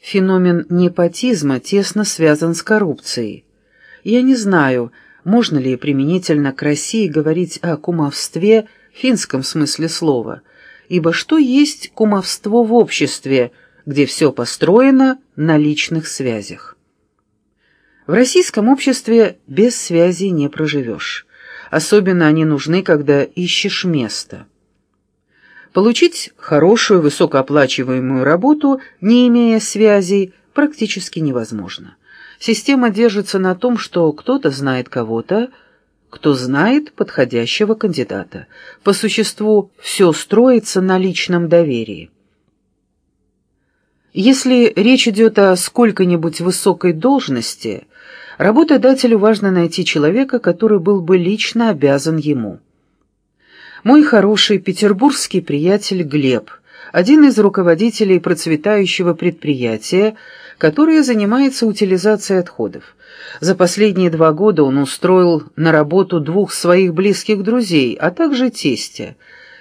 Феномен непотизма тесно связан с коррупцией. Я не знаю, можно ли применительно к России говорить о кумовстве в финском смысле слова, ибо что есть кумовство в обществе, где все построено на личных связях? В российском обществе без связи не проживешь. Особенно они нужны, когда ищешь место. Получить хорошую высокооплачиваемую работу, не имея связей, практически невозможно. Система держится на том, что кто-то знает кого-то, кто знает подходящего кандидата. По существу все строится на личном доверии. Если речь идет о сколько-нибудь высокой должности, работодателю важно найти человека, который был бы лично обязан ему. Мой хороший петербургский приятель Глеб, один из руководителей процветающего предприятия, которое занимается утилизацией отходов. За последние два года он устроил на работу двух своих близких друзей, а также тестя.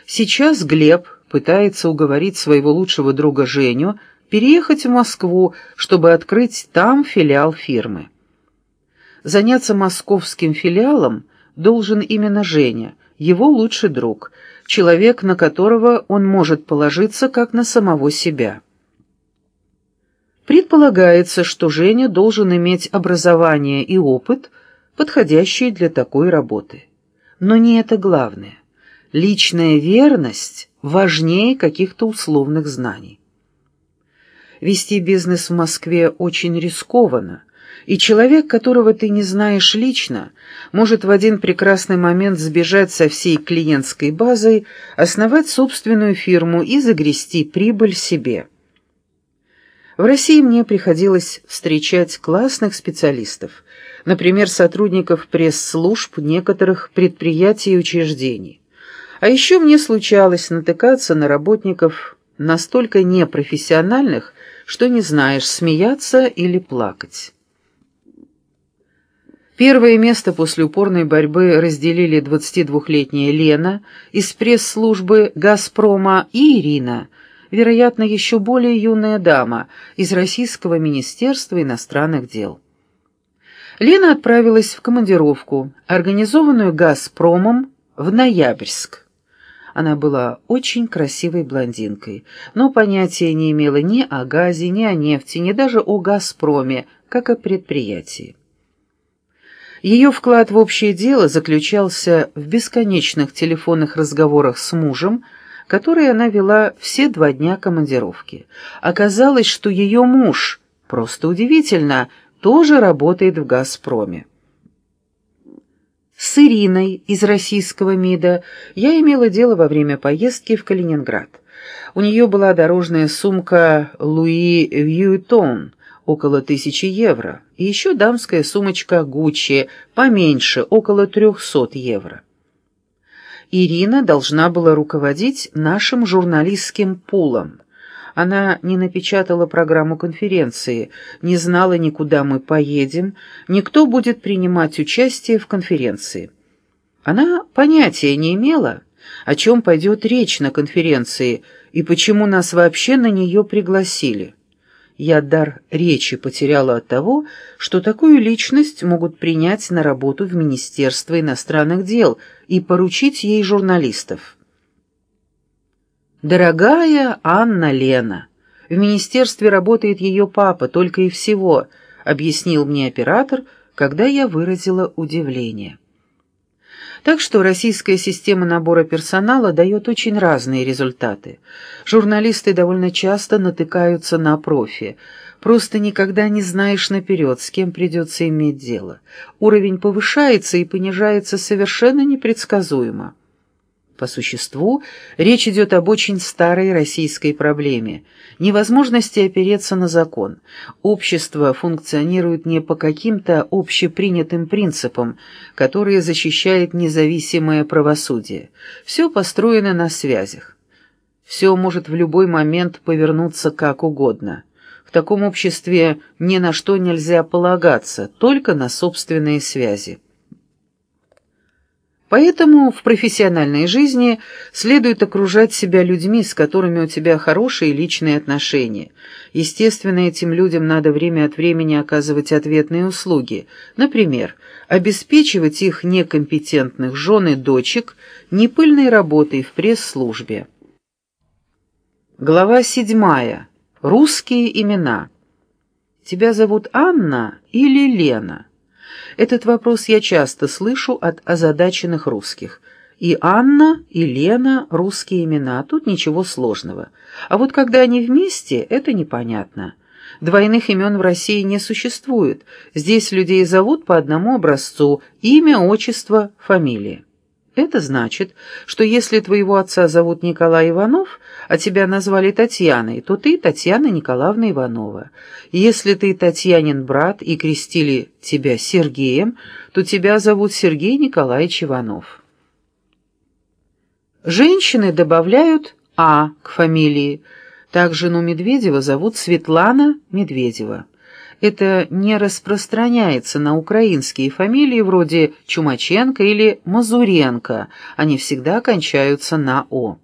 Сейчас Глеб пытается уговорить своего лучшего друга Женю переехать в Москву, чтобы открыть там филиал фирмы. Заняться московским филиалом должен именно Женя, его лучший друг, человек, на которого он может положиться как на самого себя. Предполагается, что Женя должен иметь образование и опыт, подходящие для такой работы. Но не это главное. Личная верность важнее каких-то условных знаний. Вести бизнес в Москве очень рискованно, и человек, которого ты не знаешь лично, может в один прекрасный момент сбежать со всей клиентской базой, основать собственную фирму и загрести прибыль себе. В России мне приходилось встречать классных специалистов, например, сотрудников пресс-служб некоторых предприятий и учреждений. А еще мне случалось натыкаться на работников настолько непрофессиональных, что не знаешь, смеяться или плакать. Первое место после упорной борьбы разделили 22-летняя Лена из пресс-службы «Газпрома» и Ирина, вероятно, еще более юная дама из Российского министерства иностранных дел. Лена отправилась в командировку, организованную «Газпромом» в Ноябрьск. Она была очень красивой блондинкой, но понятия не имела ни о газе, ни о нефти, ни даже о «Газпроме», как о предприятии. Ее вклад в общее дело заключался в бесконечных телефонных разговорах с мужем, которые она вела все два дня командировки. Оказалось, что ее муж, просто удивительно, тоже работает в «Газпроме». С Ириной из российского МИДа я имела дело во время поездки в Калининград. У нее была дорожная сумка «Луи Вьюитон», около тысячи евро, и еще дамская сумочка Гуччи, поменьше, около трехсот евро. Ирина должна была руководить нашим журналистским пулом. Она не напечатала программу конференции, не знала ни куда мы поедем, никто будет принимать участие в конференции. Она понятия не имела, о чем пойдет речь на конференции и почему нас вообще на нее пригласили. Я дар речи потеряла от того, что такую личность могут принять на работу в Министерство иностранных дел и поручить ей журналистов. «Дорогая Анна Лена, в министерстве работает ее папа, только и всего», — объяснил мне оператор, когда я выразила удивление. Так что российская система набора персонала дает очень разные результаты. Журналисты довольно часто натыкаются на профи. Просто никогда не знаешь наперед, с кем придется иметь дело. Уровень повышается и понижается совершенно непредсказуемо. По существу, речь идет об очень старой российской проблеме – невозможности опереться на закон. Общество функционирует не по каким-то общепринятым принципам, которые защищает независимое правосудие. Все построено на связях. Все может в любой момент повернуться как угодно. В таком обществе ни на что нельзя полагаться, только на собственные связи. Поэтому в профессиональной жизни следует окружать себя людьми, с которыми у тебя хорошие личные отношения. Естественно, этим людям надо время от времени оказывать ответные услуги. Например, обеспечивать их некомпетентных жен и дочек непыльной работой в пресс-службе. Глава седьмая. Русские имена. Тебя зовут Анна или Лена? Этот вопрос я часто слышу от озадаченных русских. И Анна, и Лена – русские имена, тут ничего сложного. А вот когда они вместе, это непонятно. Двойных имен в России не существует. Здесь людей зовут по одному образцу – имя, отчество, фамилия. Это значит, что если твоего отца зовут Николай Иванов, а тебя назвали Татьяной, то ты Татьяна Николаевна Иванова. Если ты Татьянин брат и крестили тебя Сергеем, то тебя зовут Сергей Николаевич Иванов. Женщины добавляют «а» к фамилии. Так жену Медведева зовут Светлана Медведева это не распространяется на украинские фамилии вроде Чумаченко или Мазуренко, они всегда кончаются на «о».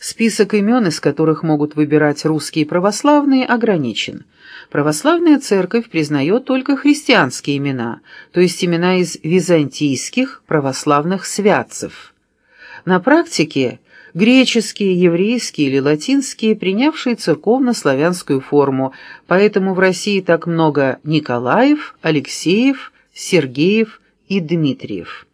Список имен, из которых могут выбирать русские православные, ограничен. Православная церковь признает только христианские имена, то есть имена из византийских православных святцев. На практике греческие, еврейские или латинские, принявшие церковно-славянскую форму, поэтому в России так много Николаев, Алексеев, Сергеев и Дмитриев.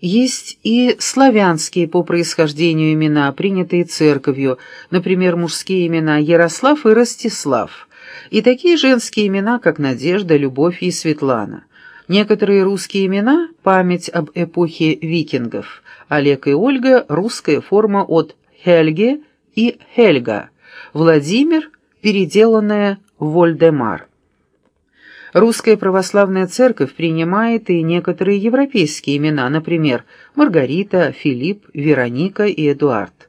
Есть и славянские по происхождению имена, принятые церковью, например, мужские имена Ярослав и Ростислав, и такие женские имена, как Надежда, Любовь и Светлана. Некоторые русские имена – память об эпохе викингов. Олег и Ольга – русская форма от Хельге и Хельга. Владимир – переделанная Вольдемар. Русская православная церковь принимает и некоторые европейские имена, например, Маргарита, Филипп, Вероника и Эдуард.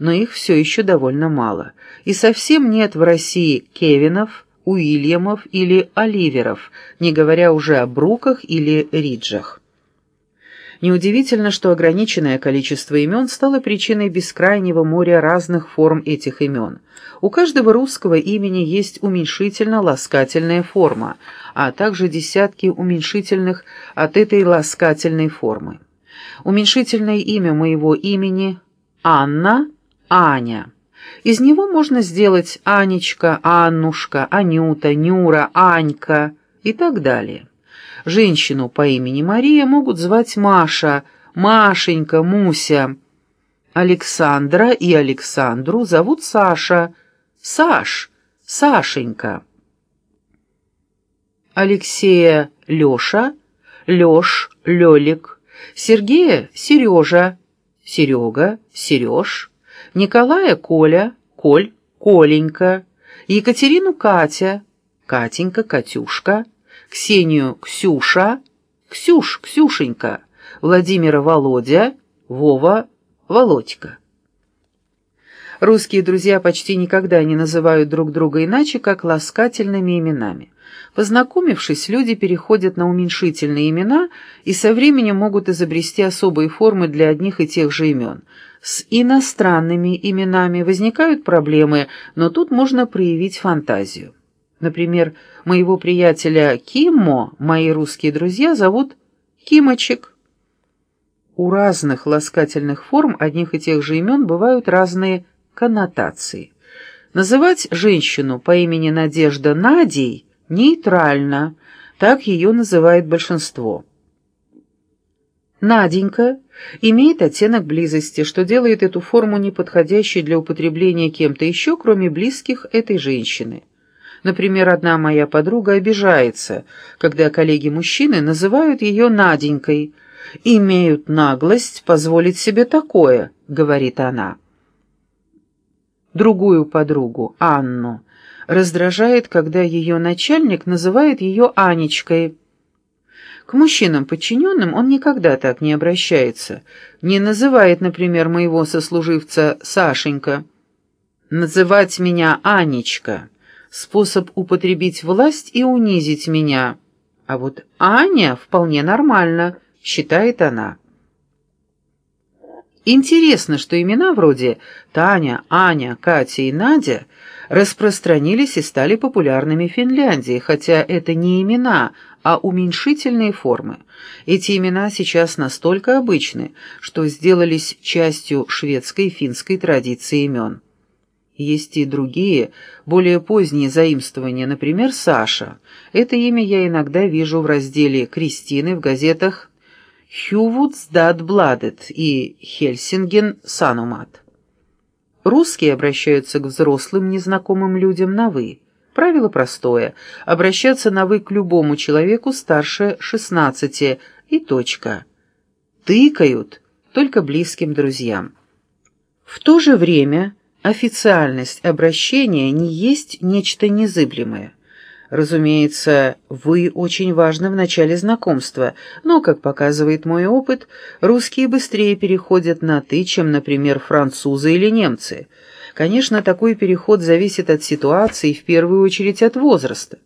Но их все еще довольно мало. И совсем нет в России Кевинов, Уильямов или Оливеров, не говоря уже о Бруках или Риджах. Неудивительно, что ограниченное количество имен стало причиной бескрайнего моря разных форм этих имен. У каждого русского имени есть уменьшительно-ласкательная форма, а также десятки уменьшительных от этой ласкательной формы. Уменьшительное имя моего имени – Анна, Аня. Из него можно сделать Анечка, Аннушка, Анюта, Нюра, Анька и так далее. Женщину по имени Мария могут звать Маша, Машенька, Муся. Александра и Александру зовут Саша, Саш, Сашенька. Алексея Леша, Леш, Лелик, Сергея Сережа, Серега, Сереж, Николая Коля, Коль, Коленька, Екатерину Катя, Катенька, Катюшка, Ксению Ксюша, Ксюш, Ксюшенька, Владимира Володя, Вова, Володька. Русские друзья почти никогда не называют друг друга иначе, как ласкательными именами. Познакомившись, люди переходят на уменьшительные имена и со временем могут изобрести особые формы для одних и тех же имен. С иностранными именами возникают проблемы, но тут можно проявить фантазию. Например, моего приятеля Киммо мои русские друзья зовут Кимочек. У разных ласкательных форм одних и тех же имен бывают разные коннотации. Называть женщину по имени Надежда Надей нейтрально, так ее называет большинство. Наденька имеет оттенок близости, что делает эту форму неподходящей для употребления кем-то еще, кроме близких этой женщины. Например, одна моя подруга обижается, когда коллеги-мужчины называют ее Наденькой, «Имеют наглость позволить себе такое», — говорит она. Другую подругу, Анну, раздражает, когда ее начальник называет ее Анечкой. К мужчинам-подчиненным он никогда так не обращается, не называет, например, моего сослуживца Сашенька. Называть меня Анечка — способ употребить власть и унизить меня. А вот Аня вполне нормально, считает она. Интересно, что имена вроде Таня, Аня, Катя и Надя распространились и стали популярными в Финляндии, хотя это не имена, а уменьшительные формы. Эти имена сейчас настолько обычны, что сделались частью шведской и финской традиции имен. Есть и другие, более поздние заимствования, например, Саша. Это имя я иногда вижу в разделе «Кристины» в газетах «Хювудсдадбладет» и «Хельсинген Санумат». Русские обращаются к взрослым незнакомым людям на «вы». Правило простое – обращаться на «вы» к любому человеку старше 16 и точка. Тыкают только близким друзьям. В то же время официальность обращения не есть нечто незыблемое. Разумеется, «вы» очень важны в начале знакомства, но, как показывает мой опыт, русские быстрее переходят на «ты», чем, например, французы или немцы. Конечно, такой переход зависит от ситуации и в первую очередь от возраста.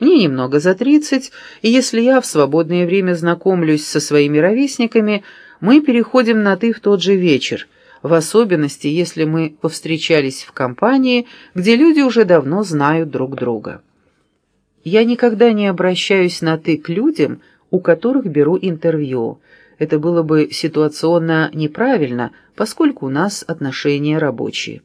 Мне немного за тридцать, и если я в свободное время знакомлюсь со своими ровесниками, мы переходим на «ты» в тот же вечер – в особенности, если мы повстречались в компании, где люди уже давно знают друг друга. Я никогда не обращаюсь на «ты» к людям, у которых беру интервью. Это было бы ситуационно неправильно, поскольку у нас отношения рабочие.